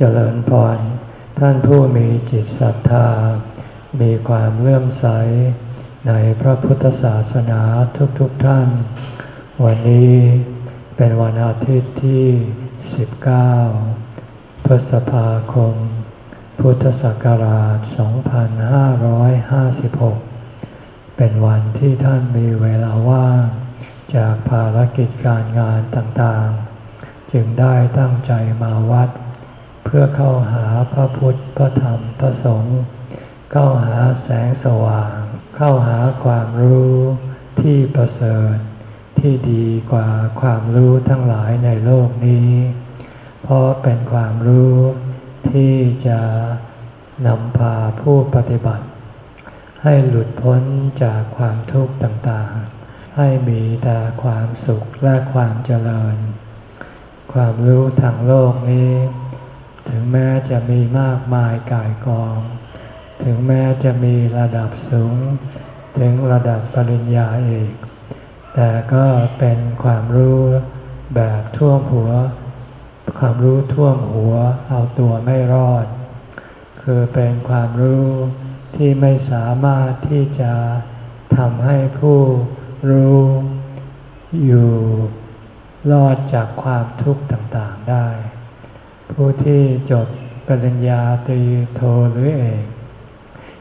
เจริญพร ท่านผู้มีจิตศรัทธา มีความเลื่อมใส ในพระพุทธศาสนาทุกๆทท่าน วันนี้เป็นวันอาทิตย์ที่ 19 พฤษภาคม พุทธศักราช 2556 เป็นวันที่ท่านมีเวลาว่าง จากภารกิจการงานต่างๆ จึงได้ตั้งใจมาวัดเพื่อเข้าหาพระพุทธ พระธรรม พระสงฆ์ เข้าหาแสงสว่าง เข้าหาความรู้ที่ประเสริฐที่ดีกว่าความรู้ทั้งหลายในโลกนี้ เพราะเป็นความรู้ที่จะนำพาผู้ปฏิบัติ ให้หลุดพ้นจากความทุกข์ต่างๆ ให้มีแต่ความสุขและความเจริญ ความรู้ทางโลกนี้ ถึงแม้จะมีมากมายกายกอง ถึงแม้จะมีระดับสูง ถึงระดับปริญญาเอกแต่ก็เป็นความรู้แบบท่วมหัว ความรู้ท่วมหัวเอาตัวไม่รอด คือเป็นความรู้ที่ไม่สามารถที่จะทำให้ผู้รู้อยู่รอดจากความทุกข์ต่างๆได้ ผู้ที่จบปริญญาตรีโทหรือเอก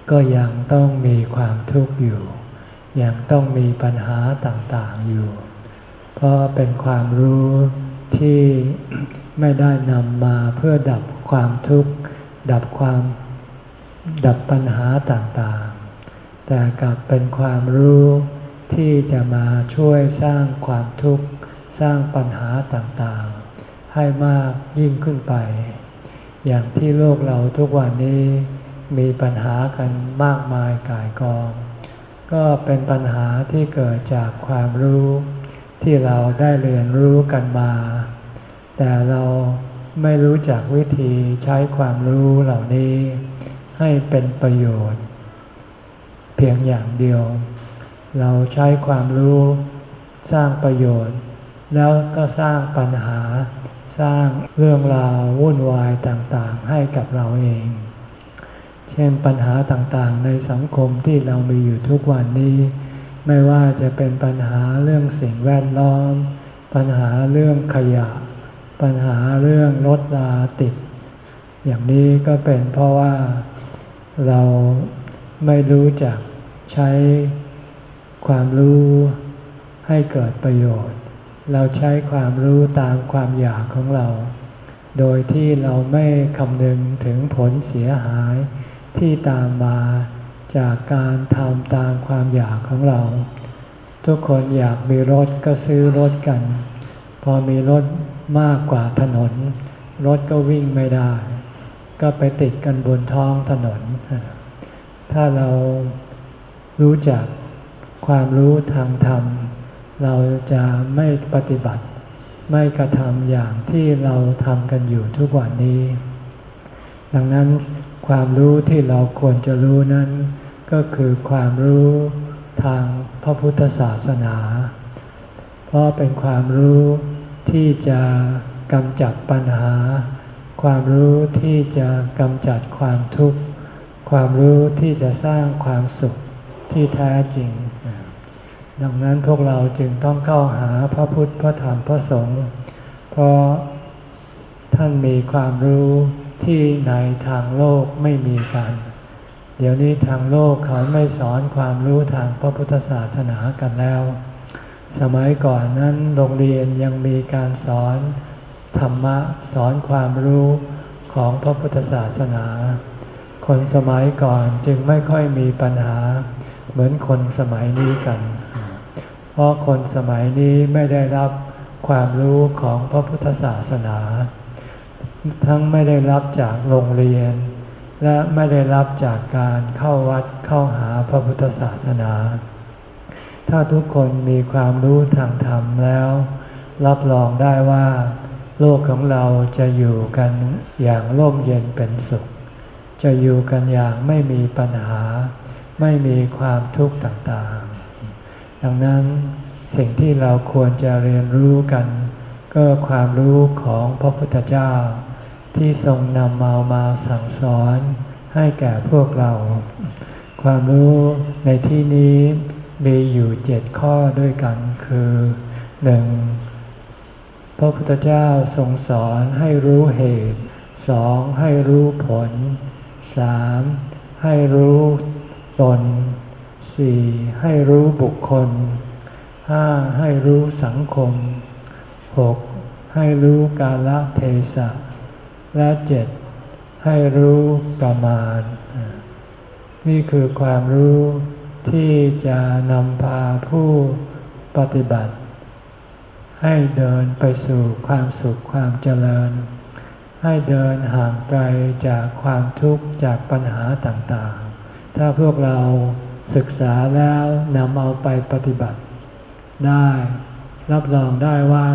ก็ยังต้องมีความทุกข์อยู่ ยังต้องมีปัญหาต่างๆอยู่ เพราะเป็นความรู้ที่ไม่ได้นำมาเพื่อดับความทุกข์ ดับความดับปัญหาต่างๆ แต่กลับเป็นความรู้ที่จะมาช่วยสร้างความทุกข์ สร้างปัญหาต่างๆ ให้มากยิ่งขึ้นไป อย่างที่โลกเราทุกวันนี้มีปัญหากันมากมายกายกอง ก็เป็นปัญหาที่เกิดจากความรู้ที่เราได้เรียนรู้กันมา แต่เราไม่รู้จักวิธีใช้ความรู้เหล่านี้ ให้เป็นประโยชน์ เพียงอย่างเดียว เราใช้ความรู้สร้างประโยชน์ แล้วก็สร้างปัญหา สร้างเรื่องราววุ่นวายต่างๆให้กับเราเอง เช่นปัญหาต่างๆ ในสังคมที่เรามีอยู่ทุกวันนี้ ไม่ว่าจะเป็นปัญหาเรื่องสิ่งแวดล้อม ปัญหาเรื่องขยะ ปัญหาเรื่องรถราติด อย่างนี้ก็เป็นเพราะว่าเราไม่รู้จักใช้ความรู้ให้เกิดประโยชน์ เราใช้ความรู้ตามความอยากของเรา โดยที่เราไม่คำนึงถึงผลเสียหายที่ตามมาจากการทำตามความอยากของเรา ทุกคนอยากมีรถก็ซื้อรถกัน พอมีรถมากกว่าถนน รถก็วิ่งไม่ได้ ก็ไปติดกันบนท้องถนน ถ้าเรารู้จักความรู้ทางธรรม เราจะไม่ปฏิบัติ ไม่กระทำอย่างที่เราทำกันอยู่ทุกวันนี้ ดังนั้นความรู้ที่เราควรจะรู้นั้น ก็คือความรู้ทางพระพุทธศาสนา เพราะเป็นความรู้ที่จะกำจัดปัญหา ความรู้ที่จะกำจัดความทุกข์ ความรู้ที่จะสร้างความสุขที่แท้จริง ดังนั้นพวกเราจึงต้องเข้าหาพระพุทธพระธรรมพระสงฆ์เพราะท่านมีความรู้ที่ในทางโลกไม่มีกัน เดี๋ยวนี้ทางโลกเขาไม่สอนความรู้ทางพระพุทธศาสนากันแล้ว สมัยก่อนนั้นโรงเรียนยังมีการสอนธรรมะสอนความรู้ของพระพุทธศาสนา คนสมัยก่อนจึงไม่ค่อยมีปัญหา เหมือนคนสมัยนี้กัน เพราะคนสมัยนี้ไม่ได้รับความรู้ของพระพุทธศาสนา ทั้งไม่ได้รับจากโรงเรียน และไม่ได้รับจากการเข้าวัดเข้าหาพระพุทธศาสนา ถ้าทุกคนมีความรู้ทางธรรมแล้ว รับรองได้ว่า โลกของเราจะอยู่กันอย่างร่มเย็นเป็นสุข จะอยู่กันอย่างไม่มีปัญหา ไม่มีความทุกข์ต่างๆ ดังนั้นสิ่งที่เราควรจะเรียนรู้กัน ก็ความรู้ของพระพุทธเจ้า ที่ทรงนำมามาสั่งสอนให้แก่พวกเรา ความรู้ในที่นี้มีอยู่เจ็ดข้อด้วยกันคือหนึ่งพระพุทธเจ้าทรงสอนให้รู้เหตุสองให้รู้ผลสามให้รู้ ตนสี่ให้รู้บุคคลห้าให้รู้สังคมหกให้รู้กาลเทศะ และเจ็ดให้รู้ประมาณ นี่คือความรู้ที่จะนำพาผู้ปฏิบัติ ให้เดินไปสู่ความสุขความเจริญ ให้เดินห่างไกลจากความทุกข์จากปัญหาต่างๆ ถ้าพวกเราศึกษาแล้วนำเอาไปปฏิบัติ ได้ รับรองได้ว่า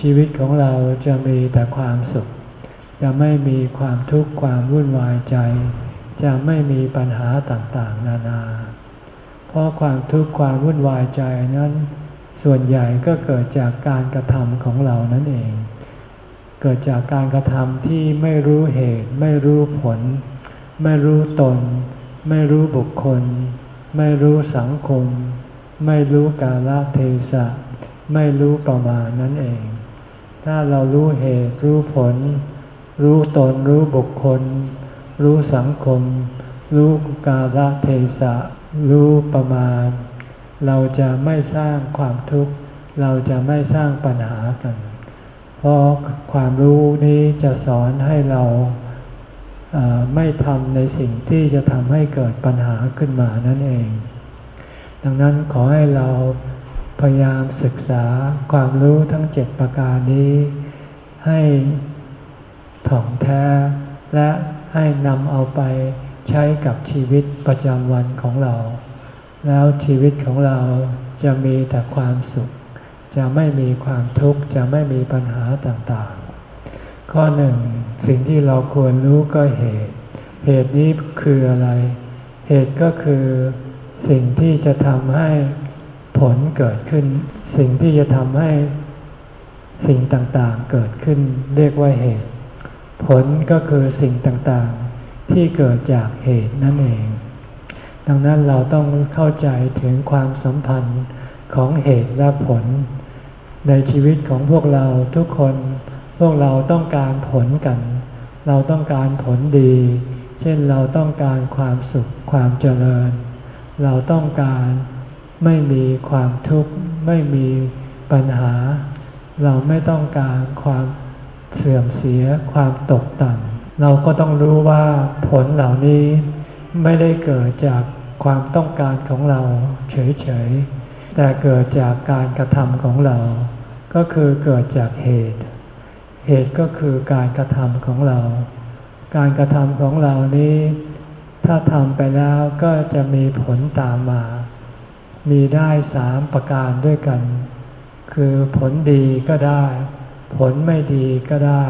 ชีวิตของเราจะมีแต่ความสุข จะไม่มีความทุกข์ความวุ่นวายใจ จะไม่มีปัญหาต่างๆ นานา เพราะความทุกข์ความวุ่นวายใจนั้น ส่วนใหญ่ก็เกิดจากการกระทำของเรานั่นเอง เกิดจากการกระทำที่ไม่รู้เหตุ ไม่รู้ผล ไม่รู้ตน ไม่รู้บุคคล ไม่รู้สังคม ไม่รู้กาลเทศะ ไม่รู้ประมาณนั่นเอง ถ้าเรารู้เหตุรู้ผล รู้ตนรู้บุคคล รู้สังคม รู้กาลเทศะ รู้ประมาณ เราจะไม่สร้างความทุกข์ เราจะไม่สร้างปัญหากัน เพราะความรู้นี้จะสอนให้เรา ไม่ทำในสิ่งที่จะทำให้เกิดปัญหาขึ้นมานั่นเอง ดังนั้นขอให้เราพยายามศึกษาความรู้ทั้งเจ็ดประการนี้ ให้ถ่องแท้ และให้นำเอาไปใช้กับชีวิตประจำวันของเรา แล้วชีวิตของเราจะมีแต่ความสุข จะไม่มีความทุกข์ จะไม่มีปัญหาต่างๆ ข้อหนึ่งสิ่งที่เราควรรู้ก็เหตุ เหตุนี้คืออะไร เหตุก็คือสิ่งที่จะทำให้ผลเกิดขึ้น สิ่งที่จะทำให้สิ่งต่างๆเกิดขึ้น เรียกว่าเหตุ ผลก็คือสิ่งต่างๆที่เกิดจากเหตุนั่นเอง ดังนั้นเราต้องเข้าใจถึงความสัมพันธ์ของเหตุและผล ในชีวิตของพวกเราทุกคน พวกเราต้องการผลกัน เราต้องการผลดี เช่นเราต้องการความสุขความเจริญ เราต้องการไม่มีความทุกข์ไม่มีปัญหา เราไม่ต้องการความเสื่อมเสียความตกต่ำเราก็ต้องรู้ว่าผลเหล่านี้ไม่ได้เกิดจากความต้องการของเราเฉยๆ แต่เกิดจากการกระทำของเรา ก็คือเกิดจากเหตุ เหตุก็คือการกระทำของเรา การกระทำของเรานี้ ถ้าทำไปแล้วก็จะมีผลตามมา มีได้สามประการด้วยกัน คือผลดีก็ได้ ผลไม่ดีก็ได้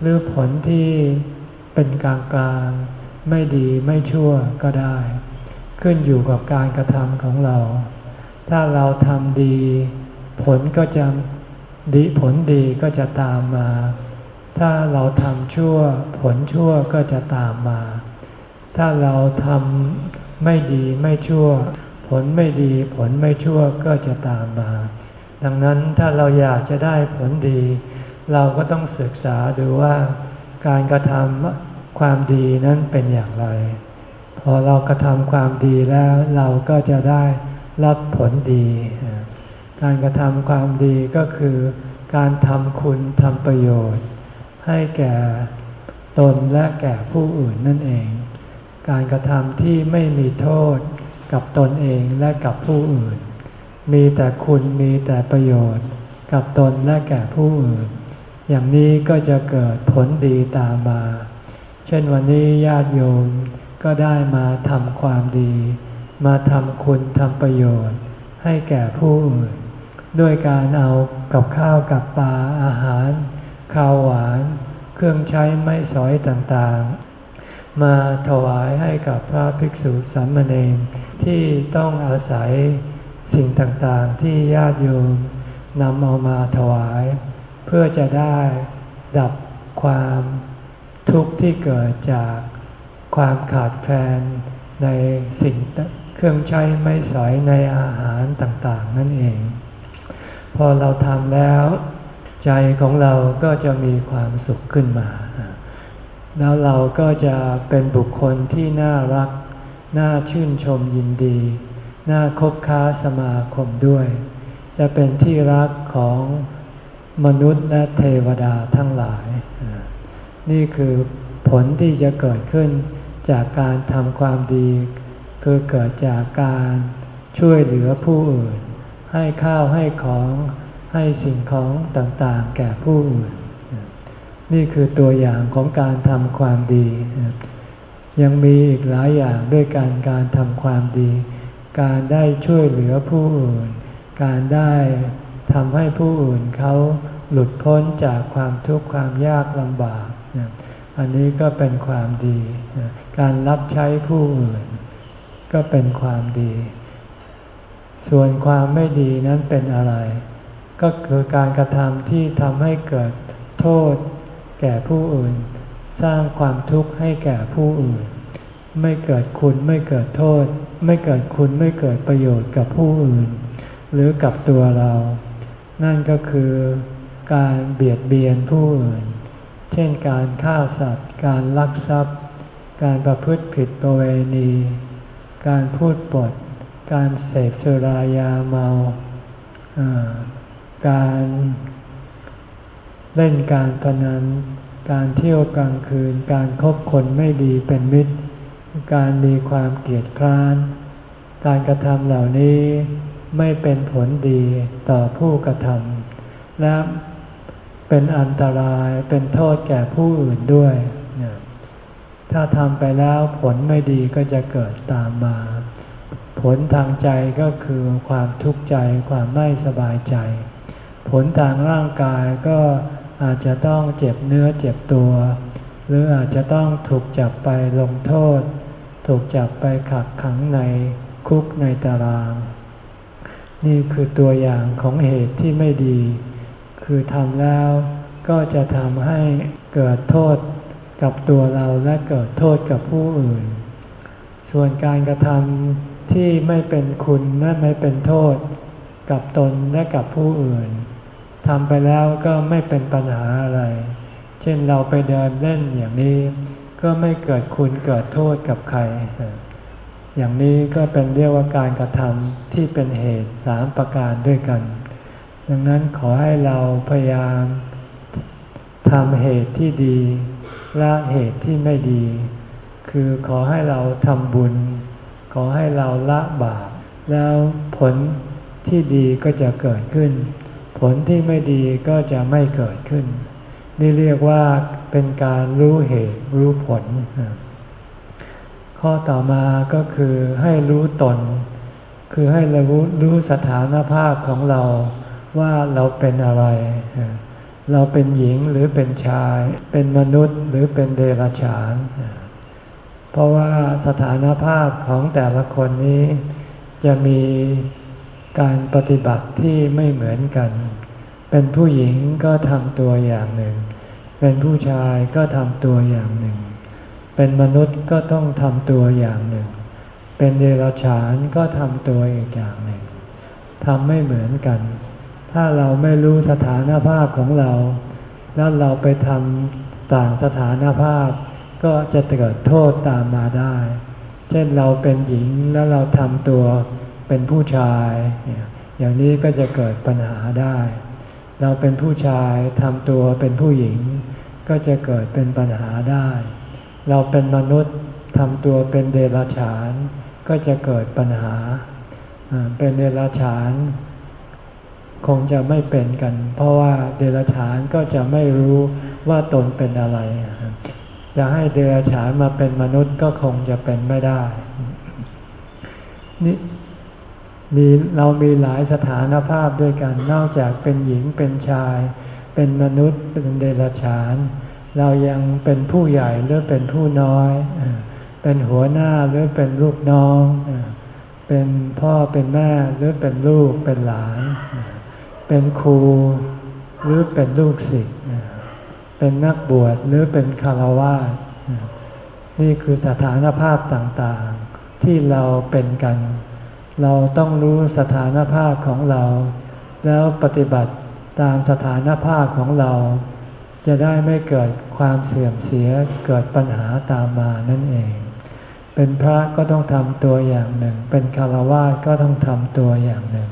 หรือผลที่เป็นกลางกลางไม่ดีไม่ชั่วก็ได้ ขึ้นอยู่กับการกระทำของเรา ถ้าเราทำดี ผลก็จะ ดีผลดีก็จะตามมา ถ้าเราทำชั่ว ผลชั่วก็จะตามมา ถ้าเราทำไม่ดีไม่ชั่ว ผลไม่ดี ผลไม่ชั่วก็จะตามมา ดังนั้นถ้าเราอยากจะได้ผลดี เราก็ต้องศึกษาดูว่าการกระทำความดีนั้นเป็นอย่างไร พอเรากระทำความดีแล้วเราก็จะได้รับผลดี การกระทำความดีก็คือการทำคุณทำประโยชน์ ให้แก่ตนและแก่ผู้อื่นนั่นเอง การกระทำที่ไม่มีโทษกับตนเองและกับผู้อื่น มีแต่คุณมีแต่ประโยชน์ กับตนและแก่ผู้อื่น อย่างนี้ก็จะเกิดผลดีตามมา เช่นวันนี้ญาติโยมก็ได้มาทำความดี มาทำคุณทำประโยชน์ ให้แก่ผู้อื่น ด้วยการเอากับข้าวกับปลาอาหาร ข้าวหวาน เครื่องใช้ไม้สอยต่างๆ มาถวายให้กับพระภิกษุสามเณรที่ต้องอาศัยสิ่งต่างๆที่ญาติโยมนำเอามาถวาย เพื่อจะได้ดับความทุกข์ที่เกิดจากความขาดแคลนในสิ่งเครื่องใช้ไม่สอยในอาหารต่างๆ นั่นเอง พอเราทำแล้ว ใจของเราก็จะมีความสุขขึ้นมา แล้วเราก็จะเป็นบุคคลที่น่ารัก น่าชื่นชมยินดี น่าคบค้าสมาคมด้วย จะเป็นที่รักของมนุษย์และเทวดาทั้งหลาย นี่คือผลที่จะเกิดขึ้นจากการทำความดี คือเกิดจากการช่วยเหลือผู้อื่น ให้ข้าวให้ของให้สิ่งของต่างๆ แก่ผู้อื่น นี่คือตัวอย่างของการทำความดี ยังมีอีกหลายอย่างด้วยการการทำความดี การได้ช่วยเหลือผู้อื่น การได้ทำให้ผู้อื่นเขาหลุดพ้นจากความทุกข์ความยากลำบาก อันนี้ก็เป็นความดี การรับใช้ผู้อื่น ก็เป็นความดี ส่วนความไม่ดีนั้นเป็นอะไร ก็คือการกระทำที่ทำให้เกิดโทษ แก่ผู้อื่น สร้างความทุกข์ให้แก่ผู้อื่น ไม่เกิดคุณไม่เกิดโทษ ไม่เกิดคุณไม่เกิดประโยชน์กับผู้อื่น หรือกับตัวเรา นั่นก็คือการเบียดเบียนผู้อื่น เช่นการฆ่าสัตว์ การลักทรัพย์ การประพฤติผิดประเวณี การพูดปด การเสพสุรายาเมา การเล่นการพนัน การเที่ยวกลางคืน การคบคนไม่ดีเป็นมิตร การมีความเกลียดคร้าน การกระทำเหล่านี้ไม่เป็นผลดีต่อผู้กระทำและเป็นอันตรายเป็นโทษแก่ผู้อื่นด้วย ถ้าทำไปแล้วผลไม่ดีก็จะเกิดตามมา ลทางใจก็คือความทุกข์ใจความไม่สบายใจ ผลทางร่างกายก็อาจจะต้องเจ็บเนื้อเจ็บตัว หรืออาจจะต้องถูกจับไปลงโทษ ถูกจับไปขักขังในคุกในตาราง นี่คือตัวอย่างของเหตุที่ไม่ดี คือทำแล้วก็จะทำให้เกิดโทษกับตัวเราและเกิดโทษกับผู้อื่น ส่วนการกระทำ ที่ไม่เป็นคุณและไม่เป็นโทษ กับตนและกับผู้อื่นทำไปแล้วก็ไม่เป็นปัญหาอะไร เช่นเราไปเดินเล่นอย่างนี้ ก็ไม่เกิดคุณเกิดโทษกับใคร อย่างนี้ก็เป็นเรียกว่าการกระทำที่เป็นเหตุสามประการด้วยกัน ดังนั้นขอให้เราพยายามทำเหตุที่ดีละเหตุที่ไม่ดี คือขอให้เราทำบุญ อให้เราละบาปแล้วผลที่ดีก็จะเกิดขึ้น ผลที่ไม่ดีก็จะไม่เกิดขึ้น นี่เรียกว่าเป็นการรู้เหตุรู้ผล ข้อต่อมาก็คือให้รู้ตน คือให้เรารู้สถานภาพของเราว่าเราเป็นอะไร เราเป็นหญิงหรือเป็นชาย เป็นมนุษย์หรือเป็นเดรัจฉานเพราะว่าสถานภาพของแต่ละคนนี้ จะมีการปฏิบัติที่ไม่เหมือนกัน เป็นผู้หญิงก็ทำตัวอย่างหนึ่ง เป็นผู้ชายก็ทำตัวอย่างหนึ่ง เป็นมนุษย์ก็ต้องทำตัวอย่างหนึ่ง เป็นเดรัจฉานก็ทำตัวอีกอย่างหนึ่งทำไม่เหมือนกัน ถ้าเราไม่รู้สถานภาพของเรา แล้วเราไปทำต่างสถานภาพ ก็จะเกิดโทษตามมาได้ เช่นเราเป็นหญิงแล้วเราทำตัวเป็นผู้ชาย อย่างนี้ก็จะเกิดปัญหาได้ เราเป็นผู้ชายทำตัวเป็นผู้หญิง ก็จะเกิดเป็นปัญหาได้ เราเป็นมนุษย์ทำตัวเป็นเดรัจฉาน ก็จะเกิดปัญหา เป็นเดรัจฉาน คงจะไม่เป็นกัน เพราะว่าเดรัจฉานก็จะไม่รู้ว่าตนเป็นอะไร จะให้เดรัจฉานมาเป็นมนุษย์ก็คงจะเป็นไม่ได้ นี่มีเรามีหลายสถานภาพด้วยกัน นอกจากเป็นหญิงเป็นชาย เป็นมนุษย์เป็นเดรัจฉาน เรายังเป็นผู้ใหญ่หรือเป็นผู้น้อย เป็นหัวหน้าหรือเป็นลูกน้อง เป็นพ่อเป็นแม่หรือเป็นลูกเป็นหลาน เป็นครูหรือเป็นลูกศิษย์ เป็นนักบวชหรือเป็นคารวะนี่คือสถานภาพต่างๆ ที่เราเป็นกัน เราต้องรู้สถานภาพของเรา แล้วปฏิบัติตามสถานภาพของเรา จะได้ไม่เกิดความเสื่อมเสียเกิดปัญหาตามมานั่นเอง เป็นพระก็ต้องทำตัวอย่างหนึ่ง เป็นคารวะก็ต้องทำตัวอย่างหนึ่ง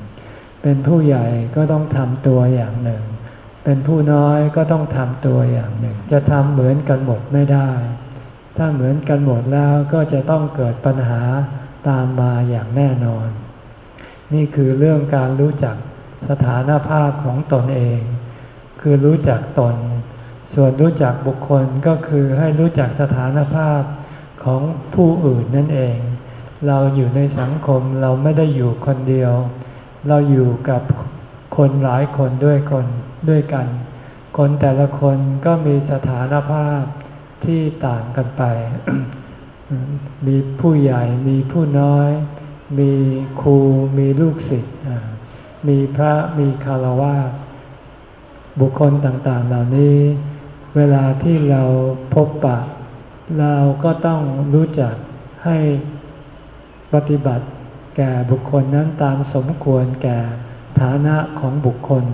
เป็นผู้ใหญ่ก็ต้องทำตัวอย่างหนึ่ง เป็นผู้น้อยก็ต้องทำตัวอย่างหนึ่ง จะทำเหมือนกันหมดไม่ได้ ถ้าเหมือนกันหมดแล้วก็จะต้องเกิดปัญหาตามมาอย่างแน่นอน นี่คือเรื่องการรู้จักสถานภาพของตนเอง คือรู้จักตน ส่วนรู้จักบุคคลก็คือให้รู้จักสถานภาพของผู้อื่นนั่นเอง เราอยู่ในสังคมเราไม่ได้อยู่คนเดียว เราอยู่กับ คนหลายคนด้วยคนด้วยกัน คนแต่ละคนก็มีสถานภาพที่ต่างกันไป มีผู้ใหญ่มีผู้น้อย มีครูมีลูกศิษย์มีพระมีคารวะบุคคลต่างๆ เหล่านี้ เวลาที่เราพบปะ เราก็ต้องรู้จักให้ปฏิบัติแก่บุคคลนั้นตามสมควรแก่ ฐานะของบุคคล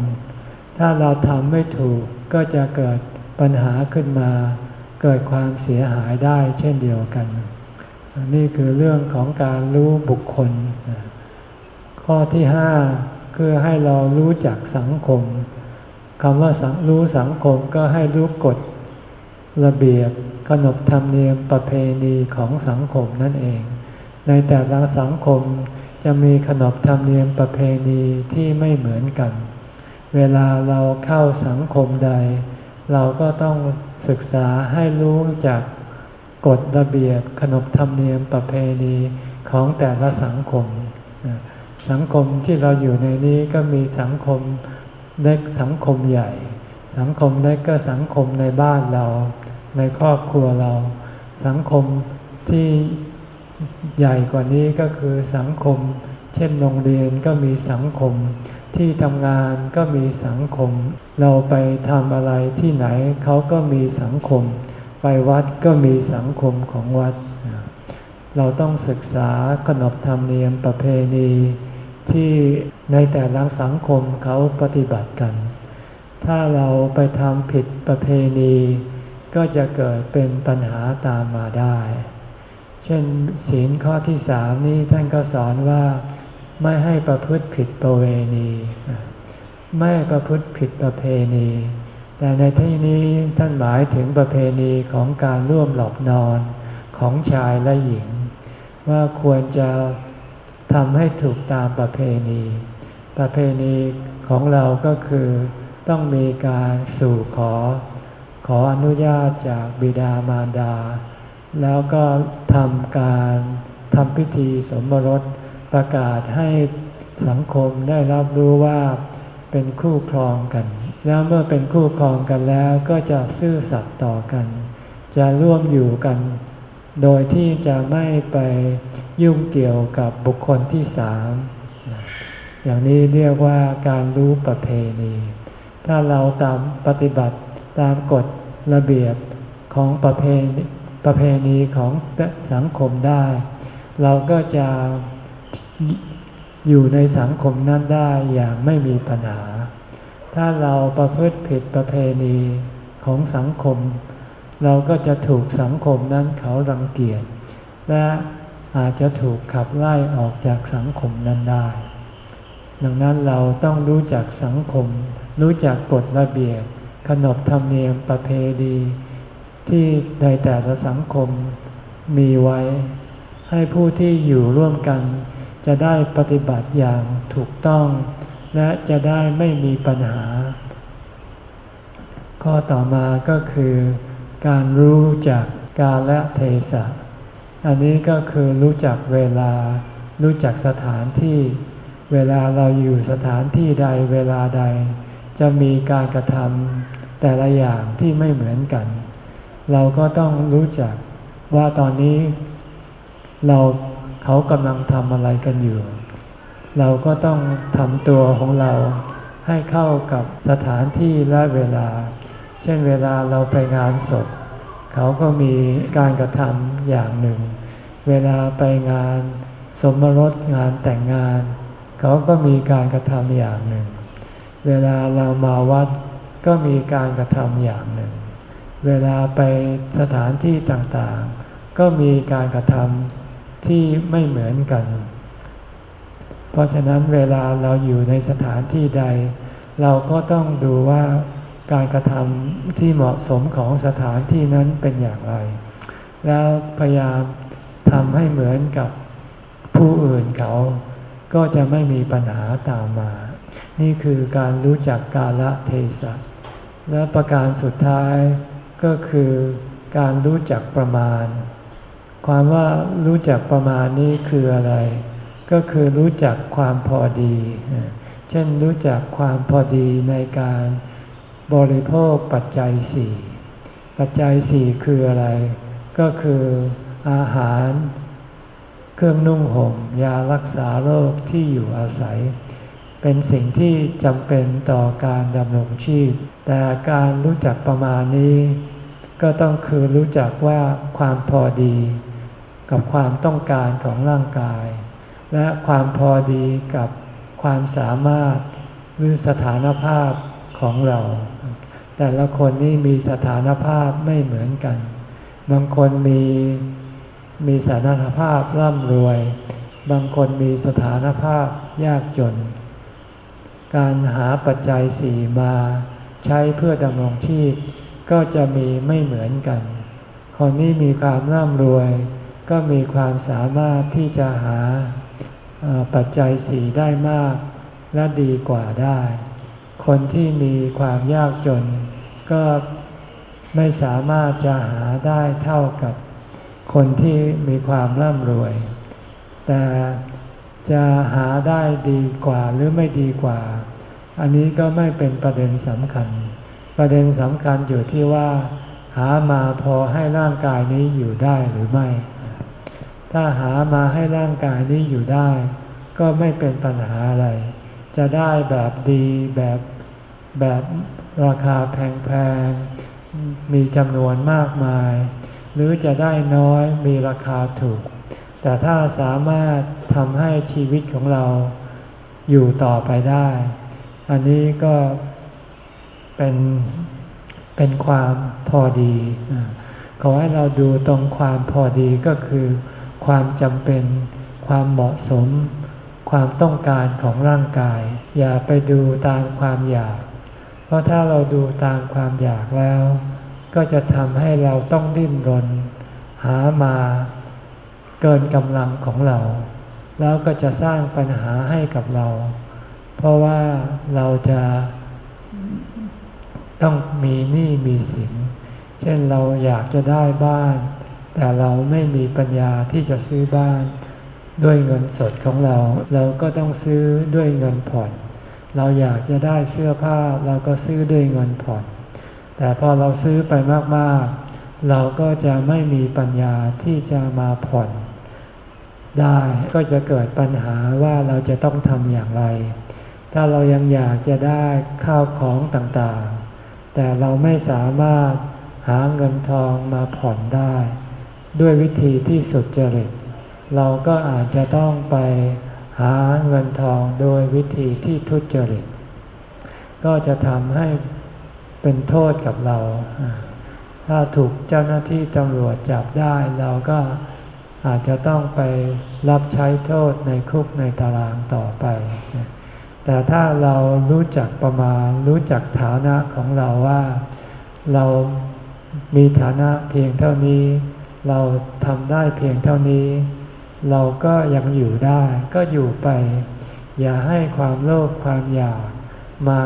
ถ้าเราทำไม่ถูกก็จะเกิดปัญหาขึ้นมา เกิดความเสียหายได้เช่นเดียวกัน นี่คือเรื่องของการรู้บุคคล ข้อที่ห้าคือให้เรารู้จักสังคมคำว่ารู้สังคมก็ให้รู้กฎระเบียบขนบธรรมเนียมประเพณีของสังคมนั่นเอง ในแต่ละสังคม จะมีขนบธรรมเนียมประเพณีที่ไม่เหมือนกัน เวลาเราเข้าสังคมใด เราก็ต้องศึกษาให้รู้จากกฎระเบียบขนบธรรมเนียมประเพณีของแต่ละสังคม สังคมที่เราอยู่ในนี้ก็มีสังคมเล็กสังคมใหญ่ สังคมเล็กก็สังคมในบ้านเรา ในครอบครัวเรา สังคมที่ ใหญ่กว่านี้ก็คือสังคม เช่นโรงเรียนก็มีสังคม ที่ทำงานก็มีสังคม เราไปทำอะไรที่ไหนเขาก็มีสังคม ไปวัดก็มีสังคมของวัด เราต้องศึกษาขนบธรรมเนียมประเพณี ที่ในแต่ละสังคมเขาปฏิบัติกัน ถ้าเราไปทำผิดประเพณี ก็จะเกิดเป็นปัญหาตามมาได้ เช่นศีลข้อที่สามนี้ท่านก็สอนว่าไม่ให้ประพฤติผิดประเวณี ไม่ประพฤติผิดประเพณี แต่ในที่นี้ท่านหมายถึงประเพณีของการร่วมหลับนอนของชายและหญิง ว่าควรจะทำให้ถูกตามประเพณี ประเพณีของเราก็คือต้องมีการสู่ขอ ขออนุญาตจากบิดามารดา แล้วก็ทำการทำพิธีสมรสประกาศให้สังคมได้รับรู้ว่าเป็นคู่ครองกัน แล้วเมื่อเป็นคู่ครองกันแล้วก็จะซื่อสัตย์ต่อกัน จะร่วมอยู่กัน โดยที่จะไม่ไปยุ่งเกี่ยวกับบุคคลที่สามอย่างนี้เรียกว่าการรู้ประเพณี ถ้าเราตามปฏิบัติตามกฎระเบียบของประเพณี ประเพณีของสังคมได้ เราก็จะอยู่ในสังคมนั้นได้อย่างไม่มีปัญหา ถ้าเราประพฤติผิดประเพณีของสังคม เราก็จะถูกสังคมนั้นเขารังเกียจ และอาจจะถูกขับไล่ออกจากสังคมนั้นได้ ดังนั้นเราต้องรู้จักสังคม รู้จักกฎระเบียบ ขนบธรรมเนียมประเพณี ที่ในแต่ละสังคมมีไว้ ให้ผู้ที่อยู่ร่วมกัน จะได้ปฏิบัติอย่างถูกต้อง และจะได้ไม่มีปัญหา ข้อต่อมาก็คือการรู้จักกาลเทศะ อันนี้ก็คือรู้จักเวลา รู้จักสถานที่ เวลาเราอยู่สถานที่ใดเวลาใด จะมีการกระทำแต่ละอย่างที่ไม่เหมือนกัน เราก็ต้องรู้จักว่าตอนนี้เราเขากำลังทำอะไรกันอยู่ เราก็ต้องทำตัวของเราให้เข้ากับสถานที่และเวลา เช่นเวลาเราไปงานศพ เขาก็มีการกระทำอย่างหนึ่ง เวลาไปงานสมรสงานแต่งงาน เขาก็มีการกระทำอย่างหนึ่ง เวลาเรามาวัดก็มีการกระทำอย่างหนึ่ง เวลาไปสถานที่ต่างๆ ก็มีการกระทำที่ไม่เหมือนกัน เพราะฉะนั้นเวลาเราอยู่ในสถานที่ใด เราก็ต้องดูว่าการกระทำที่เหมาะสมของสถานที่นั้นเป็นอย่างไร แล้วพยายามทำให้เหมือนกับผู้อื่นเขา ก็จะไม่มีปัญหาตามมา นี่คือการรู้จักกาลเทศะและประการสุดท้าย ก็คือการรู้จักประมาณ ความว่ารู้จักประมาณนี้คืออะไร ก็คือรู้จักความพอดี เช่นรู้จักความพอดีในการบริโภคปัจจัยสี่ปัจจัยสี่คืออะไร ก็คืออาหาร เครื่องนุ่งหม่มยารักษาโรคที่อยู่อาศัย เป็นสิ่งที่จำเป็นต่อการดำรงชีพ แต่การรู้จักประมาณนี้ ก็ต้องคือรู้จักว่าความพอดี กับความต้องการของร่างกาย และความพอดีกับความสามารถหรือสถานภาพของเรา แต่ละคนนี่มีสถานภาพไม่เหมือนกัน บางคนมีมีสถานภาพร่ำรวย บางคนมีสถานภาพยากจน การหาปัจจัยสี่มาใช้เพื่อดำรงชีพก็จะมีไม่เหมือนกัน คนนี้มีความร่ำรวย ก็มีความสามารถที่จะหาปัจจัยสี่ได้มาก และดีกว่าได้ คนที่มีความยากจน ก็ไม่สามารถจะหาได้เท่ากับคนที่มีความร่ำรวย แต่ จะหาได้ดีกว่าหรือไม่ดีกว่า อันนี้ก็ไม่เป็นประเด็นสำคัญ ประเด็นสำคัญอยู่ที่ว่า หามาพอให้ร่างกายนี้อยู่ได้หรือไม่ ถ้าหามาให้ร่างกายนี้อยู่ได้ ก็ไม่เป็นปัญหาอะไร จะได้แบบดีแบบแบบราคาแพงๆ มีจำนวนมากมาย หรือจะได้น้อยมีราคาถูก แต่ถ้าสามารถทำให้ชีวิตของเราอยู่ต่อไปได้ อันนี้ก็เป็นเป็นความพอดี ขอให้เราดูตรงความพอดีก็คือ ความจำเป็น ความเหมาะสม ความต้องการของร่างกาย อย่าไปดูตามความอยาก เพราะถ้าเราดูตามความอยากแล้ว ก็จะทำให้เราต้องดิ้นรน หามา เกินกำลังของเรา แล้วก็จะสร้างปัญหาให้กับเรา เพราะว่าเราจะต้องมีหนี้มีสิน เช่นเราอยากจะได้บ้าน แต่เราไม่มีปัญญาที่จะซื้อบ้าน ด้วยเงินสดของเรา เราก็ต้องซื้อด้วยเงินผ่อน เราอยากจะได้เสื้อผ้าเราก็ซื้อด้วยเงินผ่อน แต่พอเราซื้อไปมากๆ เราก็จะไม่มีปัญญาที่จะมาผ่อน ได้ก็จะเกิดปัญหาว่าเราจะต้องทำอย่างไร ถ้าเรายังอยากจะได้ข้าวของต่างๆ แต่เราไม่สามารถหาเงินทองมาผ่อนได้ ด้วยวิธีที่สุดจริต เราก็อาจจะต้องไปหาเงินทองโดยวิธีที่ทุจริต ก็จะทำให้เป็นโทษกับเรา ถ้าถูกเจ้าหน้าที่ตำรวจจับได้เราก็ อาจจะต้องไปรับใช้โทษในคุกในตารางต่อไป แต่ถ้าเรารู้จักประมาณรู้จักฐานะของเราว่า เรามีฐานะเพียงเท่านี้ เราทำได้เพียงเท่านี้ เราก็ยังอยู่ได้ก็อยู่ไป อย่าให้ความโลภความอยากมา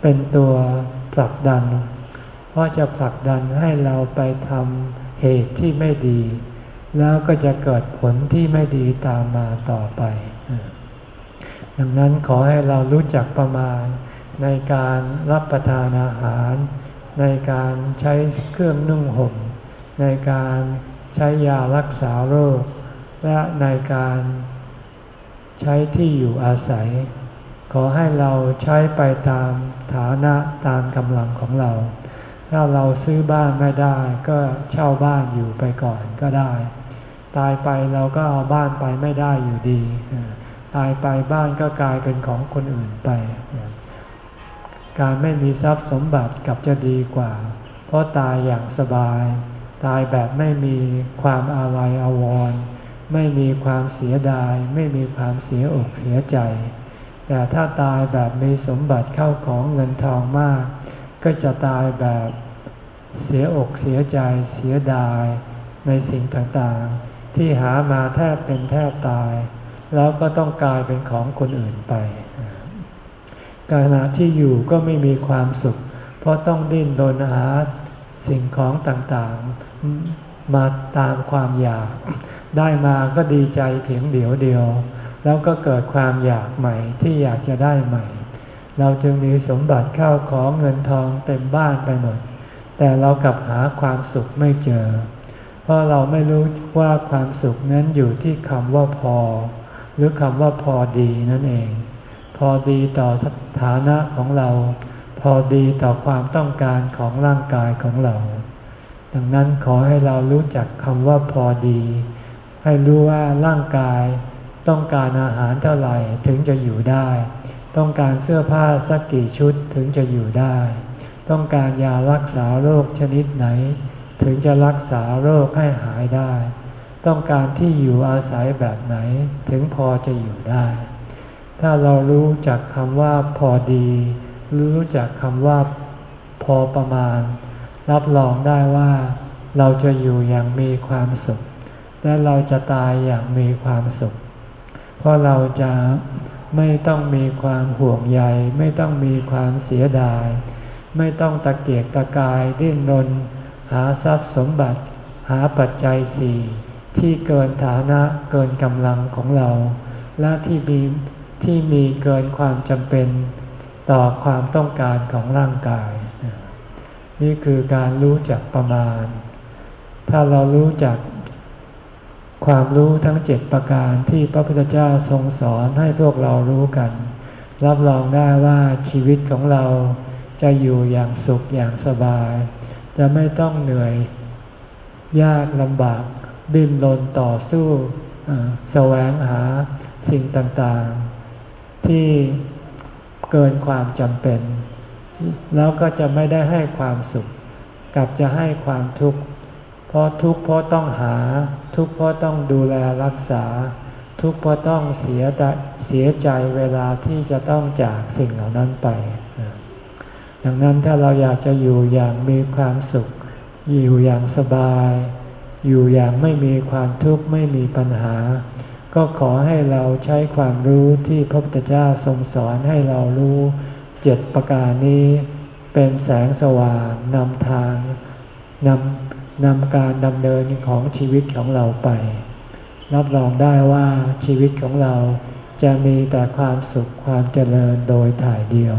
เป็นตัวผลักดัน เพราะจะผลักดันให้เราไปทำเหตุที่ไม่ดี แล้วก็จะเกิดผลที่ไม่ดีตามมาต่อไป ดังนั้นขอให้เรารู้จักประมาณในการรับประทานอาหาร ในการใช้เครื่องนุ่งห่ม ในการใช้ยารักษาโรค และในการใช้ที่อยู่อาศัย ขอให้เราใช้ไปตามฐานะตามกำลังของเรา ถ้าเราซื้อบ้านไม่ได้ก็เช่าบ้านอยู่ไปก่อนก็ได้ ตายไปเราก็เอาบ้านไปไม่ได้อยู่ดี ตายไปบ้านก็กลายเป็นของคนอื่นไป การไม่มีทรัพย์สมบัติกับจะดีกว่า เพราะตายอย่างสบาย ตายแบบไม่มีความอาลัยอาวรณ์ไม่มีความเสียดาย ไม่มีความเสียอกเสียใจ แต่ถ้าตายแบบมีสมบัติเข้าของเงินทองมาก ก็จะตายแบบเสียอกเสียใจเสียดายในสิ่งต่างๆ ที่หามาแทบเป็นแทบตาย แล้วก็ต้องกลายเป็นของคนอื่นไปขณะที่อยู่ก็ไม่มีความสุข เพราะต้องดิ้นโดนหาสิ่งของต่างๆ มาตามความอยาก ได้มาก็ดีใจเพียงเดียวเดียว แล้วก็เกิดความอยากใหม่ที่อยากจะได้ใหม่ เราจึงมีสมบัติเข้าของเงินทองเต็มบ้านไปหมด แต่เรากลับหาความสุขไม่เจอ เพราะเราไม่รู้ว่าความสุขนั้นอยู่ที่คำว่าพอ หรือคำว่าพอดีนั่นเอง พอดีต่อฐานะของเรา พอดีต่อความต้องการของร่างกายของเรา ดังนั้นขอให้เรารู้จักคำว่าพอดี ให้รู้ว่าร่างกายต้องการอาหารเท่าไหร่ถึงจะอยู่ได้ ต้องการเสื้อผ้าสักกี่ชุดถึงจะอยู่ได้ ต้องการยารักษาโรคชนิดไหน ถึงจะรักษาโรคให้หายได้ ต้องการที่อยู่อาศัยแบบไหนถึงพอจะอยู่ได้ ถ้าเรารู้จักคำว่าพอดี รู้จักคำว่าพอประมาณ รับรองได้ว่า เราจะอยู่อย่างมีความสุข และเราจะตายอย่างมีความสุข เพราะเราจะไม่ต้องมีความห่วงใย ไม่ต้องมีความเสียดาย ไม่ต้องตะเกียกตะกายดิ้นรน หาทรัพย์สมบัติ หาปัจจัยสี่ที่เกินฐานะเกินกำลังของเรา และที่มีที่มีเกินความจำเป็นต่อความต้องการของร่างกาย นี่คือการรู้จักประมาณ ถ้าเรารู้จักความรู้ทั้งเจ็ดประการที่พระพุทธเจ้าทรงสอนให้พวกเรารู้กัน รับรองได้ว่าชีวิตของเราจะอยู่อย่างสุขอย่างสบาย จะไม่ต้องเหนื่อย ยากลำบากดิ้นรนต่อสู้แสวงหาสิ่งต่างๆ ที่เกินความจำเป็น แล้วก็จะไม่ได้ให้ความสุข กลับจะให้ความทุกข์เพราะทุกข์เพราะต้องหา ทุกข์เพราะต้องดูแลรักษา ทุกข์เพราะต้องเสียเสียใจเวลาที่จะต้องจากสิ่งเหล่านั้นไป ดังนั้นถ้าเราอยากจะอยู่อย่างมีความสุข อยู่อย่างสบาย อยู่อย่างไม่มีความทุกข์ไม่มีปัญหา ก็ขอให้เราใช้ความรู้ที่พระพุทธเจ้าทรงสอนให้เรารู้เจ็ดประการนี้ เป็นแสงสว่างนำทางนำนำการดำเนินของชีวิตของเราไป รับรองได้ว่าชีวิตของเราจะมีแต่ความสุขความเจริญโดยถ่ายเดียว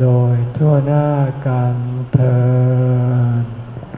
โดยทั่วหน้ากันเธอ